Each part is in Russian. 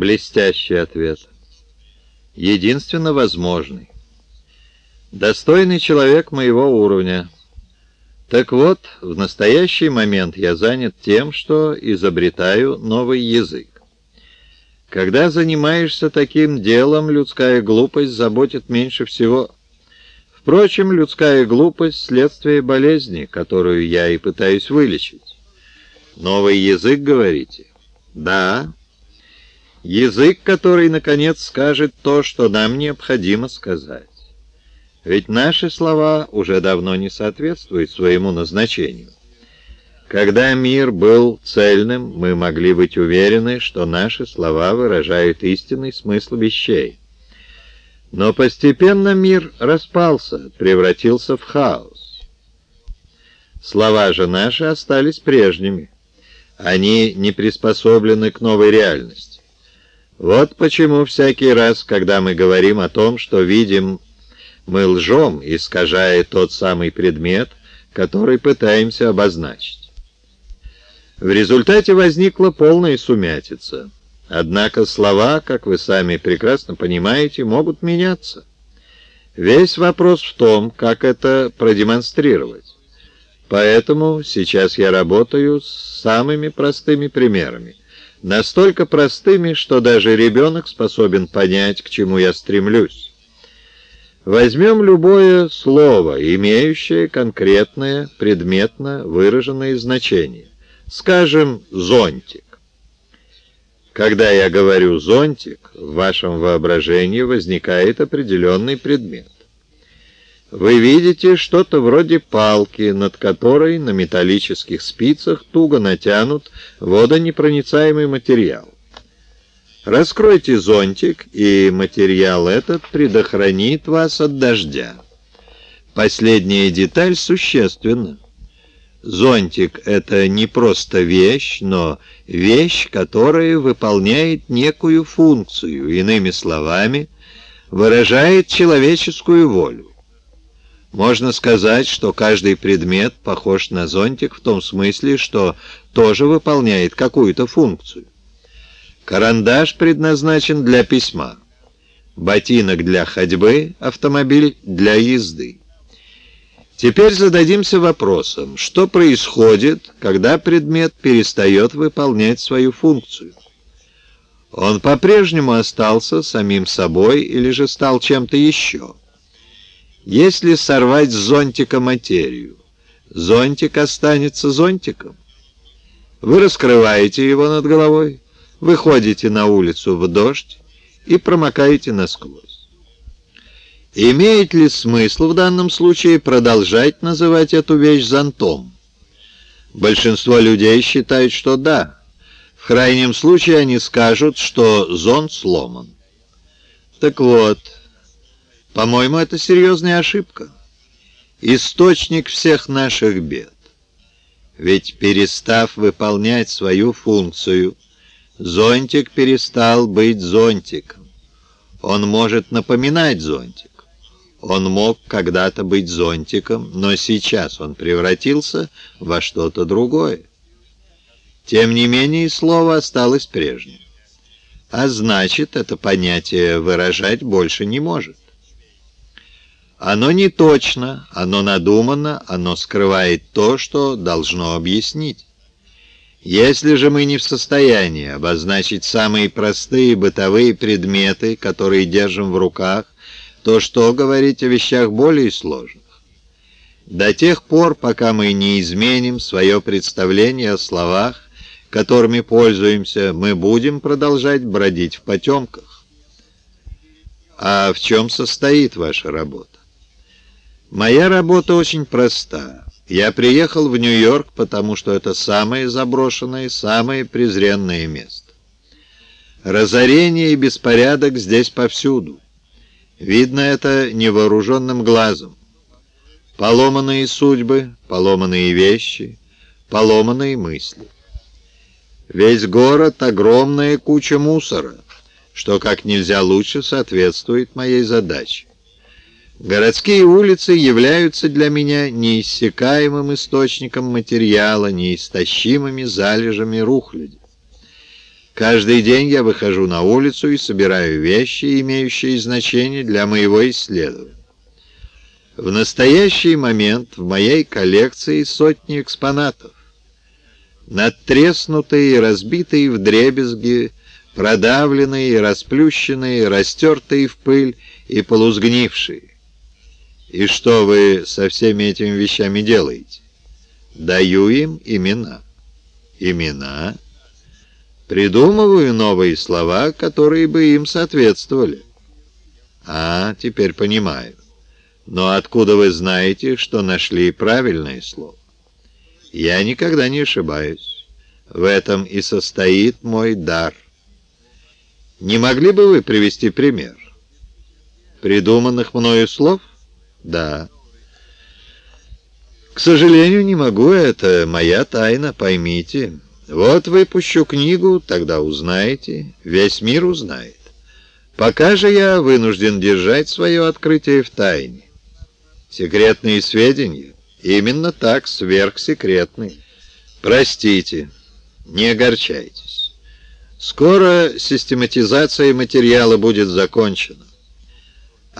Блестящий ответ. Единственно возможный. Достойный человек моего уровня. Так вот, в настоящий момент я занят тем, что изобретаю новый язык. Когда занимаешься таким делом, людская глупость заботит меньше всего. Впрочем, людская глупость — следствие болезни, которую я и пытаюсь вылечить. Новый язык, говорите? Да. Язык, который, наконец, скажет то, что нам необходимо сказать. Ведь наши слова уже давно не соответствуют своему назначению. Когда мир был цельным, мы могли быть уверены, что наши слова выражают истинный смысл вещей. Но постепенно мир распался, превратился в хаос. Слова же наши остались прежними. Они не приспособлены к новой реальности. Вот почему всякий раз, когда мы говорим о том, что видим, мы лжем, искажая тот самый предмет, который пытаемся обозначить. В результате возникла полная сумятица. Однако слова, как вы сами прекрасно понимаете, могут меняться. Весь вопрос в том, как это продемонстрировать. Поэтому сейчас я работаю с самыми простыми примерами. Настолько простыми, что даже ребенок способен понять, к чему я стремлюсь. Возьмем любое слово, имеющее конкретное, предметно выраженное значение. Скажем, зонтик. Когда я говорю «зонтик», в вашем воображении возникает определенный предмет. Вы видите что-то вроде палки, над которой на металлических спицах туго натянут водонепроницаемый материал. Раскройте зонтик, и материал этот предохранит вас от дождя. Последняя деталь существенна. Зонтик — это не просто вещь, но вещь, которая выполняет некую функцию, иными словами, выражает человеческую волю. Можно сказать, что каждый предмет похож на зонтик в том смысле, что тоже выполняет какую-то функцию. Карандаш предназначен для письма, ботинок для ходьбы, автомобиль для езды. Теперь зададимся вопросом, что происходит, когда предмет перестает выполнять свою функцию. Он по-прежнему остался самим собой или же стал чем-то еще? Если сорвать с зонтика материю, зонтик останется зонтиком. Вы раскрываете его над головой, выходите на улицу в дождь и промокаете насквозь. Имеет ли смысл в данном случае продолжать называть эту вещь зонтом? Большинство людей считают, что да. В крайнем случае они скажут, что зонт сломан. Так вот... По-моему, это серьезная ошибка. Источник всех наших бед. Ведь перестав выполнять свою функцию, зонтик перестал быть зонтиком. Он может напоминать зонтик. Он мог когда-то быть зонтиком, но сейчас он превратился во что-то другое. Тем не менее, слово осталось прежним. А значит, это понятие выражать больше не может. Оно не точно, оно надумано, оно скрывает то, что должно объяснить. Если же мы не в состоянии обозначить самые простые бытовые предметы, которые держим в руках, то что говорить о вещах более сложных? До тех пор, пока мы не изменим свое представление о словах, которыми пользуемся, мы будем продолжать бродить в потемках. А в чем состоит ваша работа? Моя работа очень проста. Я приехал в Нью-Йорк, потому что это самое заброшенное, самое презренное место. Разорение и беспорядок здесь повсюду. Видно это невооруженным глазом. Поломанные судьбы, поломанные вещи, поломанные мысли. Весь город — огромная куча мусора, что как нельзя лучше соответствует моей задаче. Городские улицы являются для меня неиссякаемым источником материала, неистощимыми залежами рухляди. Каждый день я выхожу на улицу и собираю вещи, имеющие значение для моего исследования. В настоящий момент в моей коллекции сотни экспонатов. Надтреснутые и разбитые в дребезги, продавленные, расплющенные, растертые в пыль и полузгнившие. И что вы со всеми этими вещами делаете? Даю им имена. Имена? Придумываю новые слова, которые бы им соответствовали. А, теперь понимаю. Но откуда вы знаете, что нашли правильное слово? Я никогда не ошибаюсь. В этом и состоит мой дар. Не могли бы вы привести пример? Придуманных мною слов? Да. К сожалению, не могу, это моя тайна, поймите. Вот выпущу книгу, тогда узнаете, весь мир узнает. Пока же я вынужден держать свое открытие в тайне. Секретные сведения? Именно так, сверхсекретные. Простите, не огорчайтесь. Скоро систематизация материала будет закончена,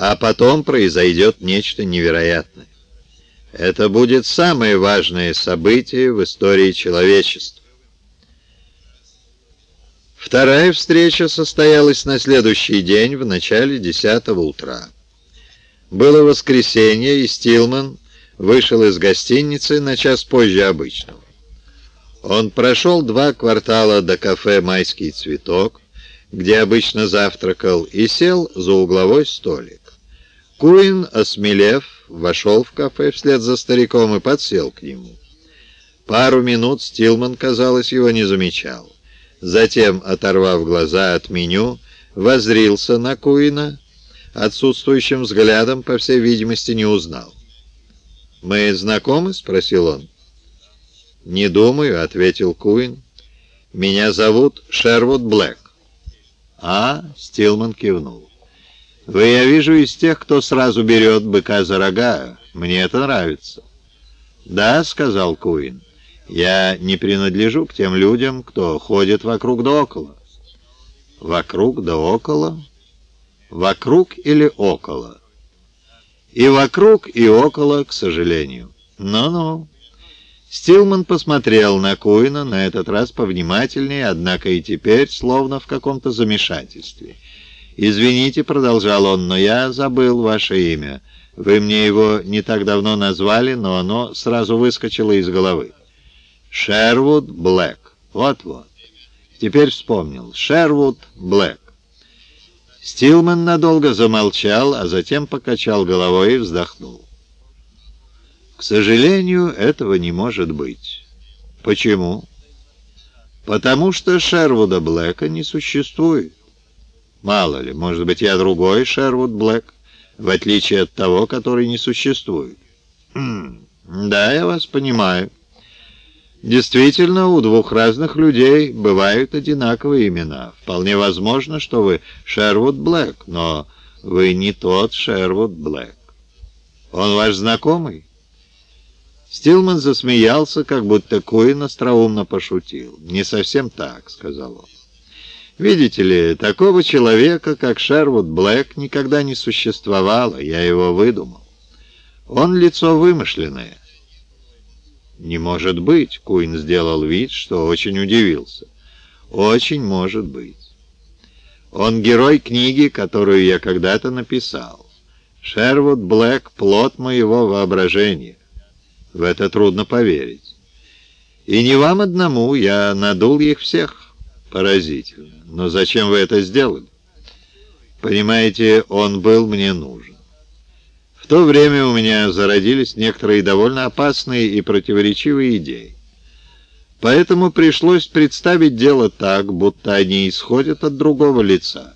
а потом произойдет нечто невероятное. Это будет самое важное событие в истории человечества. Вторая встреча состоялась на следующий день в начале десятого утра. Было воскресенье, и Стилман вышел из гостиницы на час позже обычного. Он прошел два квартала до кафе «Майский цветок», где обычно завтракал, и сел за угловой столик. Куин, осмелев, вошел в кафе вслед за стариком и подсел к нему. Пару минут Стилман, казалось, его не замечал. Затем, оторвав глаза от меню, возрился на Куина, отсутствующим взглядом, по всей видимости, не узнал. «Мы знакомы?» — спросил он. «Не думаю», — ответил Куин. «Меня зовут Шервуд Блэк». «А?» — Стилман кивнул. «Вы, я вижу, из тех, кто сразу берет быка за рога. Мне это нравится». «Да», — сказал Куин. Я не принадлежу к тем людям, кто ходит вокруг да около. Вокруг да около? Вокруг или около? И вокруг, и около, к сожалению. Ну-ну. Стилман посмотрел на Куина, на этот раз повнимательнее, однако и теперь словно в каком-то замешательстве. «Извините», — продолжал он, — «но я забыл ваше имя. Вы мне его не так давно назвали, но оно сразу выскочило из головы». Шервуд Блэк. Вот-вот. Теперь вспомнил. Шервуд Блэк. Стилман надолго замолчал, а затем покачал головой и вздохнул. К сожалению, этого не может быть. Почему? Потому что Шервуда Блэка не существует. Мало ли, может быть, я другой Шервуд Блэк, в отличие от того, который не существует. Хм, да, я вас понимаю. Действительно, у двух разных людей бывают одинаковые имена. Вполне возможно, что вы Шервуд Блэк, но вы не тот Шервуд Блэк. Он ваш знакомый? Стилман засмеялся, как будто Куин остроумно пошутил. «Не совсем так», — сказал он. «Видите ли, такого человека, как Шервуд Блэк, никогда не существовало, я его выдумал. Он лицо вымышленное». «Не может быть!» — Куин сделал вид, что очень удивился. «Очень может быть. Он герой книги, которую я когда-то написал. Шервуд Блэк — плод моего воображения. В это трудно поверить. И не вам одному, я надул их всех. Поразительно. Но зачем вы это сделали? Понимаете, он был мне нужен то время у меня зародились некоторые довольно опасные и противоречивые идеи. Поэтому пришлось представить дело так, будто они исходят от другого лица.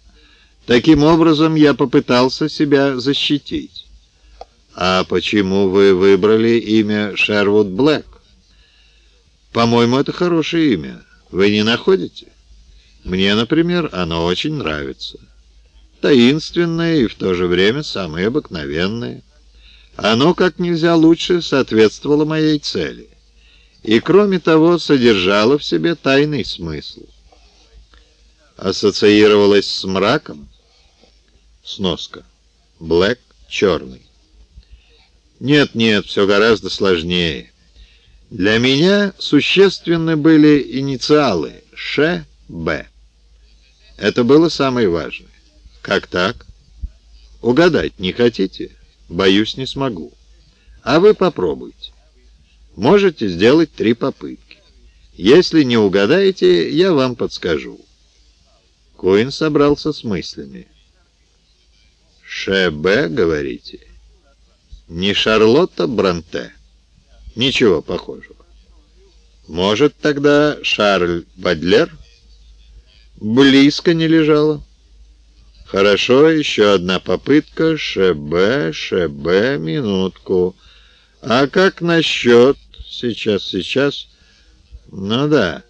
Таким образом, я попытался себя защитить. «А почему вы выбрали имя Шервуд Блэк?» «По-моему, это хорошее имя. Вы не находите?» «Мне, например, оно очень нравится» таинственное и в то же время самое обыкновенное. Оно как нельзя лучше соответствовало моей цели. И кроме того, содержало в себе тайный смысл. ассоциировалось с мраком? Сноска. Блэк — черный. Нет, нет, все гораздо сложнее. Для меня существенны были инициалы Ш, Б. Это было самое важное. Как так? Угадать не хотите? Боюсь, не смогу. А вы попробуйте. Можете сделать три попытки. Если не угадаете, я вам подскажу. Коин собрался с мыслями. ШБ, говорите? Не Шарлотта Бранте? Ничего похожего. Может, тогда Шарль Бадлер? Близко не лежала. Хорошо, еще одна попытка. ШБ, ШБ, минутку. А как насчет... Сейчас, сейчас... Ну да.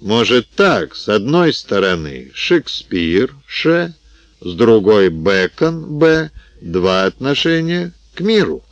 Может так, с одной стороны Шекспир, Ш, с другой Бекон, Б, два отношения к миру.